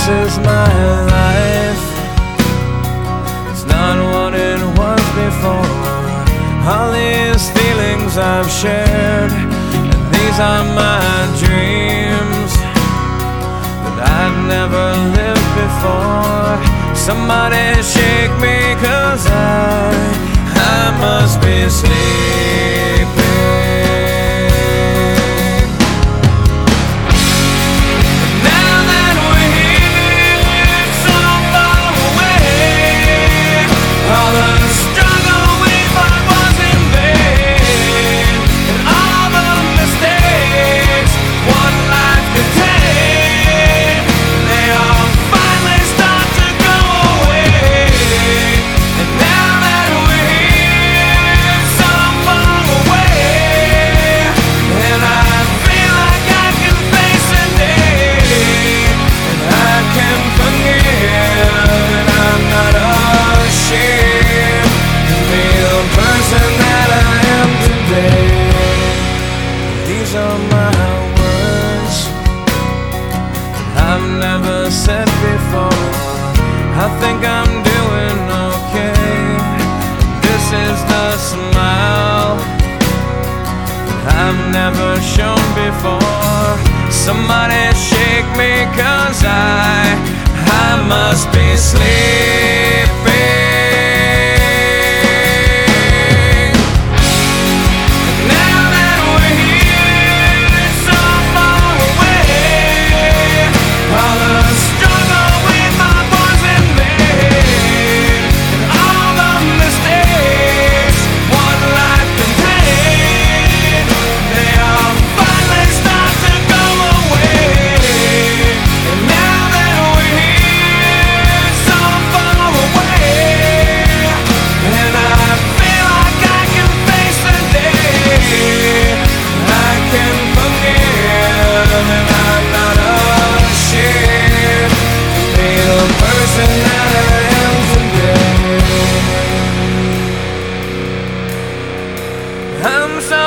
This is my life. It's not what it was before. All these feelings I've shared, and these are my dreams that I've never lived before. Somebody shake before. Somebody shake me, cause I, I must be sleeping. I'm sorry.